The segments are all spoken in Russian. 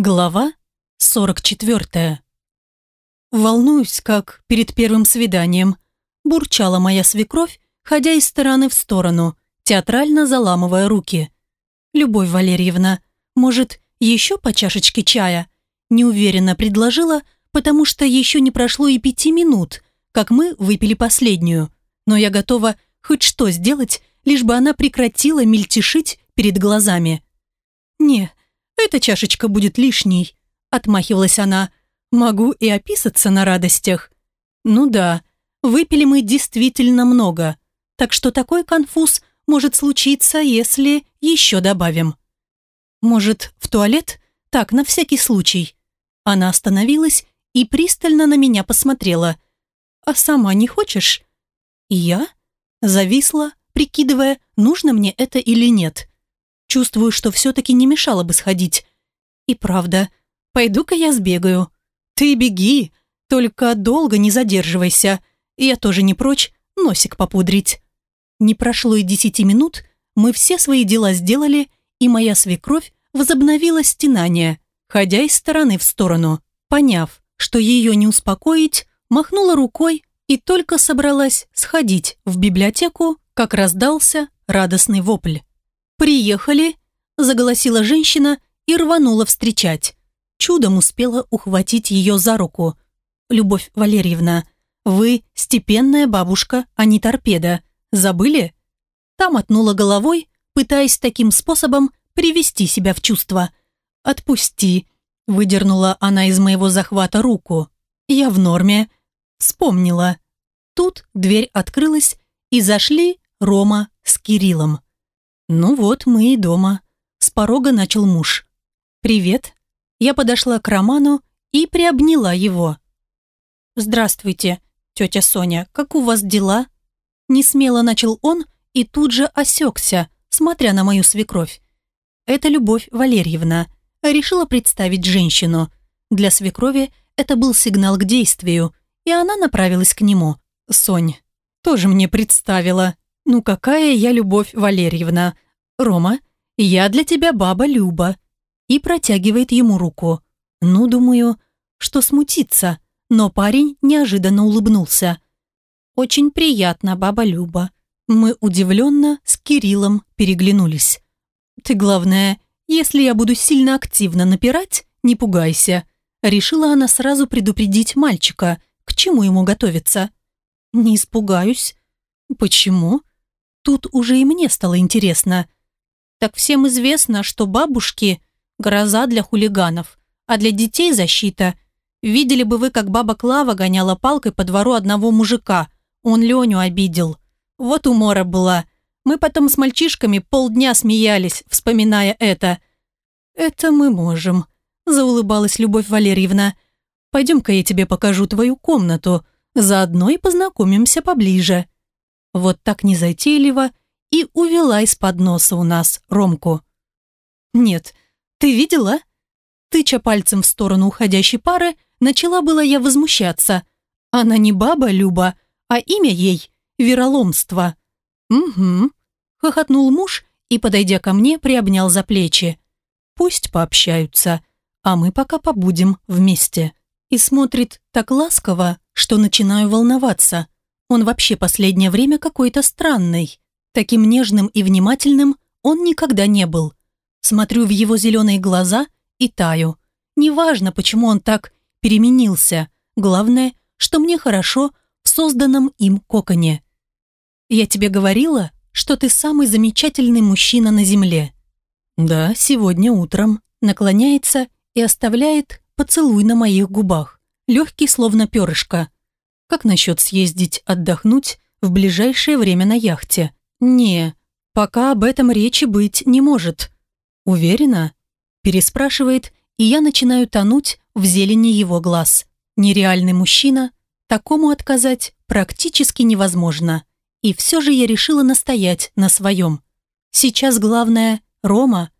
Глава 44. Волнуюсь, как перед первым свиданием. Бурчала моя свекровь, ходя из стороны в сторону, театрально заламывая руки. «Любовь Валерьевна, может, еще по чашечке чая?» Неуверенно предложила, потому что еще не прошло и пяти минут, как мы выпили последнюю. Но я готова хоть что сделать, лишь бы она прекратила мельтешить перед глазами. «Не, эта чашечка будет лишней», — отмахивалась она. «Могу и описаться на радостях». «Ну да, выпили мы действительно много, так что такой конфуз может случиться, если еще добавим». «Может, в туалет? Так, на всякий случай». Она остановилась и пристально на меня посмотрела. «А сама не хочешь?» «Я?» Зависла, прикидывая, нужно мне это или нет. Чувствую, что все-таки не мешало бы сходить. И правда, пойду-ка я сбегаю. Ты беги, только долго не задерживайся. Я тоже не прочь носик попудрить. Не прошло и десяти минут, мы все свои дела сделали, и моя свекровь возобновила стенание, ходя из стороны в сторону. Поняв, что ее не успокоить, махнула рукой и только собралась сходить в библиотеку, как раздался радостный вопль. «Приехали!» – заголосила женщина и рванула встречать. Чудом успела ухватить ее за руку. «Любовь Валерьевна, вы степенная бабушка, а не торпеда. Забыли?» Та мотнула головой, пытаясь таким способом привести себя в чувство. «Отпусти», – выдернула она из моего захвата руку. «Я в норме». Вспомнила. Тут дверь открылась, и зашли Рома с Кириллом. «Ну вот, мы и дома», – с порога начал муж. «Привет». Я подошла к Роману и приобняла его. «Здравствуйте, тетя Соня, как у вас дела?» Несмело начал он и тут же осекся, смотря на мою свекровь. Это Любовь Валерьевна. Решила представить женщину. Для свекрови это был сигнал к действию, и она направилась к нему. «Сонь, тоже мне представила», «Ну какая я Любовь Валерьевна? Рома, я для тебя баба Люба». И протягивает ему руку. Ну, думаю, что смутиться, но парень неожиданно улыбнулся. «Очень приятно, баба Люба». Мы удивленно с Кириллом переглянулись. «Ты, главное, если я буду сильно активно напирать, не пугайся». Решила она сразу предупредить мальчика, к чему ему готовиться. «Не испугаюсь». «Почему?» Тут уже и мне стало интересно. Так всем известно, что бабушки – гроза для хулиганов, а для детей – защита. Видели бы вы, как баба Клава гоняла палкой по двору одного мужика. Он Леню обидел. Вот умора была. Мы потом с мальчишками полдня смеялись, вспоминая это. «Это мы можем», – заулыбалась Любовь Валерьевна. «Пойдем-ка я тебе покажу твою комнату. Заодно и познакомимся поближе» вот так незатейливо и увела из-под носа у нас Ромку. «Нет, ты видела?» Тыча пальцем в сторону уходящей пары, начала было я возмущаться. Она не баба Люба, а имя ей – Вероломство. «Угу», – хохотнул муж и, подойдя ко мне, приобнял за плечи. «Пусть пообщаются, а мы пока побудем вместе». И смотрит так ласково, что начинаю волноваться – он вообще последнее время какой-то странный. Таким нежным и внимательным он никогда не был. Смотрю в его зеленые глаза и таю. Неважно, почему он так переменился. Главное, что мне хорошо в созданном им коконе. Я тебе говорила, что ты самый замечательный мужчина на земле. Да, сегодня утром. Наклоняется и оставляет поцелуй на моих губах. Легкий, словно перышко. Как насчет съездить отдохнуть в ближайшее время на яхте? Не, пока об этом речи быть не может. Уверена? Переспрашивает, и я начинаю тонуть в зелени его глаз. Нереальный мужчина, такому отказать практически невозможно. И все же я решила настоять на своем. Сейчас главное – Рома.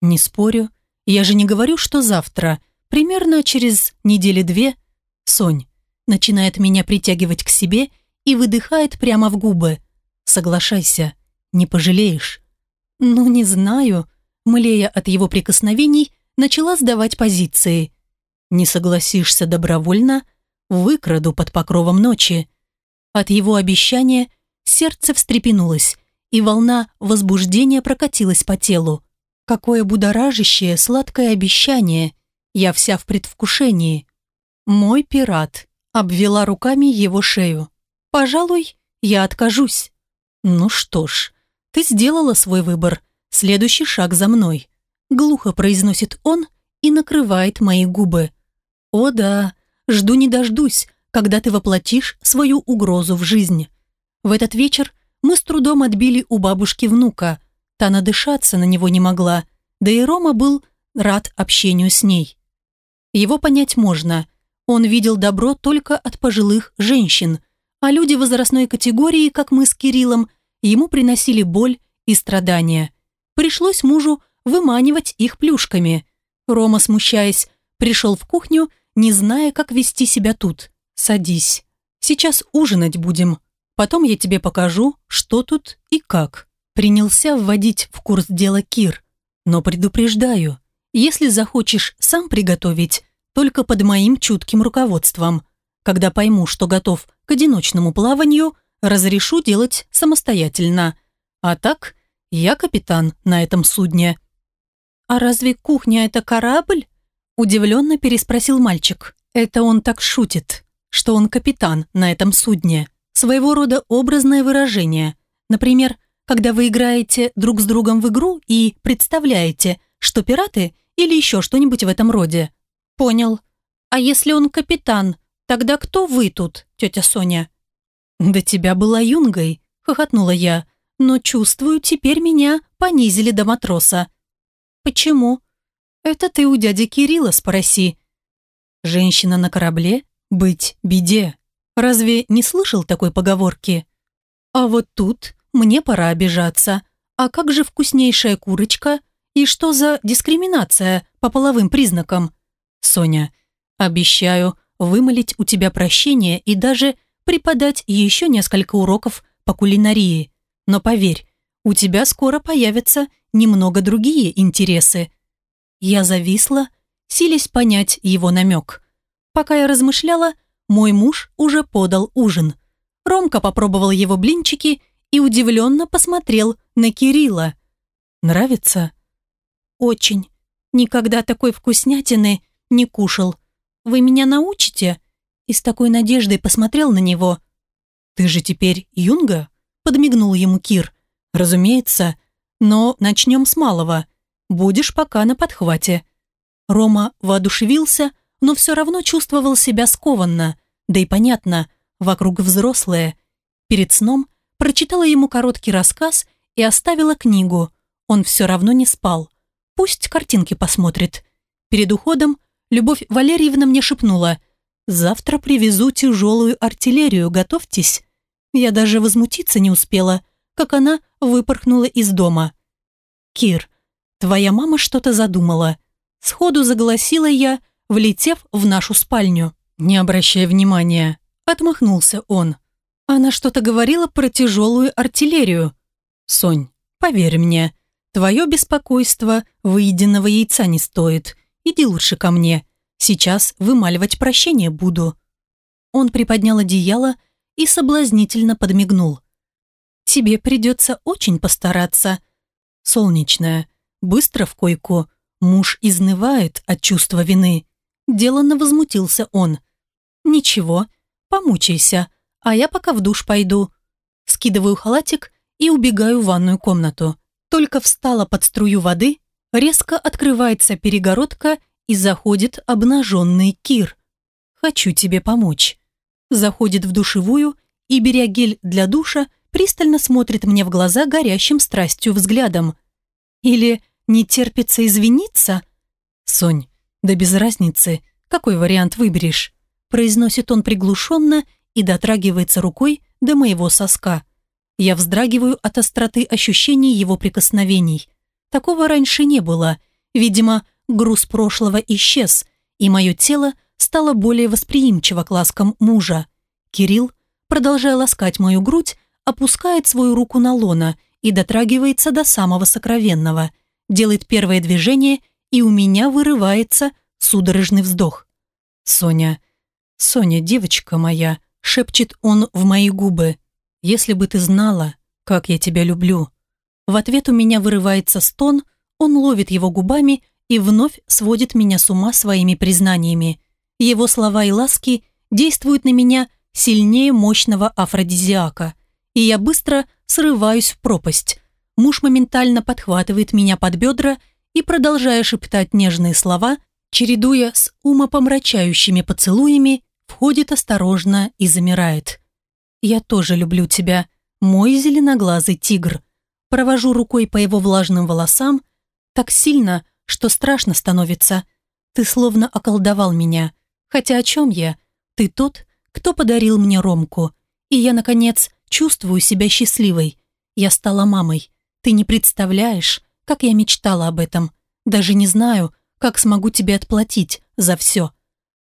Не спорю, я же не говорю, что завтра, примерно через недели две. Сонь, начинает меня притягивать к себе и выдыхает прямо в губы. «Соглашайся, не пожалеешь». «Ну, не знаю», млея от его прикосновений, начала сдавать позиции. Не согласишься добровольно, выкраду под покровом ночи. От его обещания сердце встрепенулось, и волна возбуждения прокатилась по телу. Какое будоражащее, сладкое обещание. Я вся в предвкушении. Мой пират обвела руками его шею. Пожалуй, я откажусь. Ну что ж, ты сделала свой выбор. Следующий шаг за мной. Глухо произносит он и накрывает мои губы. О да, жду не дождусь, когда ты воплотишь свою угрозу в жизнь. В этот вечер мы с трудом отбили у бабушки внука. Та надышаться на него не могла, да и Рома был рад общению с ней. Его понять можно. Он видел добро только от пожилых женщин, а люди возрастной категории, как мы с Кириллом, ему приносили боль и страдания. Пришлось мужу выманивать их плюшками. Рома, смущаясь, пришел в кухню, не зная, как вести себя тут. «Садись. Сейчас ужинать будем», Потом я тебе покажу, что тут и как. Принялся вводить в курс дела Кир. Но предупреждаю, если захочешь сам приготовить, только под моим чутким руководством. Когда пойму, что готов к одиночному плаванию, разрешу делать самостоятельно. А так, я капитан на этом судне. «А разве кухня – это корабль?» Удивленно переспросил мальчик. «Это он так шутит, что он капитан на этом судне своего рода образное выражение. Например, когда вы играете друг с другом в игру и представляете, что пираты или еще что-нибудь в этом роде. Понял. А если он капитан, тогда кто вы тут, тетя Соня? До тебя была юнгой, хохотнула я, но чувствую, теперь меня понизили до матроса. Почему? Это ты у дяди Кирилла спроси. Женщина на корабле быть беде. Разве не слышал такой поговорки? А вот тут мне пора обижаться. А как же вкуснейшая курочка? И что за дискриминация по половым признакам? Соня, обещаю вымолить у тебя прощение и даже преподать еще несколько уроков по кулинарии. Но поверь, у тебя скоро появятся немного другие интересы. Я зависла, силясь понять его намек. Пока я размышляла, мой муж уже подал ужин. Ромка попробовал его блинчики и удивленно посмотрел на Кирилла. «Нравится?» «Очень. Никогда такой вкуснятины не кушал. Вы меня научите?» И с такой надеждой посмотрел на него. «Ты же теперь юнга?» Подмигнул ему Кир. «Разумеется. Но начнем с малого. Будешь пока на подхвате». Рома воодушевился, но все равно чувствовал себя скованно. Да и понятно, вокруг взрослые. Перед сном прочитала ему короткий рассказ и оставила книгу. Он все равно не спал. Пусть картинки посмотрит. Перед уходом Любовь Валерьевна мне шепнула «Завтра привезу тяжелую артиллерию, готовьтесь». Я даже возмутиться не успела, как она выпорхнула из дома. «Кир, твоя мама что-то задумала». Сходу загласила я, влетев в нашу спальню. «Не обращай внимания», — отмахнулся он. «Она что-то говорила про тяжелую артиллерию». «Сонь, поверь мне, твое беспокойство выеденного яйца не стоит. Иди лучше ко мне. Сейчас вымаливать прощение буду». Он приподнял одеяло и соблазнительно подмигнул. «Тебе придется очень постараться. Солнечная, быстро в койку. Муж изнывает от чувства вины. Деланно возмутился он. «Ничего, помучайся, а я пока в душ пойду». Скидываю халатик и убегаю в ванную комнату. Только встала под струю воды, резко открывается перегородка и заходит обнаженный Кир. «Хочу тебе помочь». Заходит в душевую и, беря гель для душа, пристально смотрит мне в глаза горящим страстью взглядом. Или не терпится извиниться? Сонь, да без разницы, какой вариант выберешь, произносит он приглушенно и дотрагивается рукой до моего соска. Я вздрагиваю от остроты ощущений его прикосновений. Такого раньше не было. Видимо, груз прошлого исчез, и мое тело стало более восприимчиво к ласкам мужа. Кирилл, продолжая ласкать мою грудь, опускает свою руку на лона и дотрагивается до самого сокровенного, делает первое движение и у меня вырывается судорожный вздох. «Соня, Соня, девочка моя», — шепчет он в мои губы, «если бы ты знала, как я тебя люблю». В ответ у меня вырывается стон, он ловит его губами и вновь сводит меня с ума своими признаниями. Его слова и ласки действуют на меня сильнее мощного афродизиака, и я быстро срываюсь в пропасть. Муж моментально подхватывает меня под бедра и, продолжая шептать нежные слова, чередуя с умопомрачающими поцелуями, входит осторожно и замирает. «Я тоже люблю тебя, мой зеленоглазый тигр». Провожу рукой по его влажным волосам так сильно, что страшно становится. Ты словно околдовал меня. Хотя о чем я? Ты тот, кто подарил мне Ромку. И я, наконец, чувствую себя счастливой. Я стала мамой. Ты не представляешь, как я мечтала об этом. Даже не знаю, как смогу тебе отплатить за все.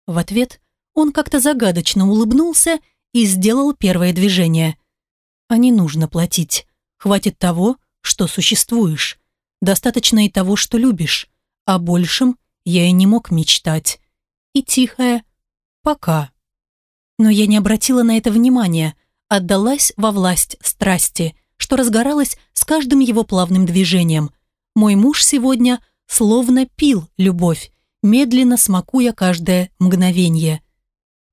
В ответ он как-то загадочно улыбнулся и сделал первое движение. А не нужно платить. Хватит того, что существуешь. Достаточно и того, что любишь. О большем я и не мог мечтать. И тихое «пока». Но я не обратила на это внимания, отдалась во власть страсти, что разгоралась с каждым его плавным движением, мой муж сегодня словно пил любовь, медленно смакуя каждое мгновение.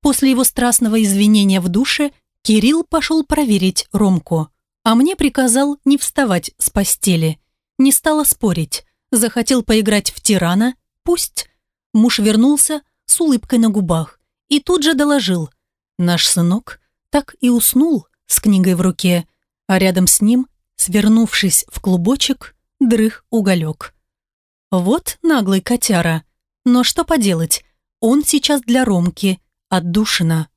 После его страстного извинения в душе Кирилл пошел проверить Ромку, а мне приказал не вставать с постели. Не стала спорить. Захотел поиграть в тирана? Пусть. Муж вернулся с улыбкой на губах и тут же доложил. Наш сынок так и уснул с книгой в руке, а рядом с ним, свернувшись в клубочек, дрых уголек. Вот наглый котяра. Но что поделать, он сейчас для Ромки отдушина.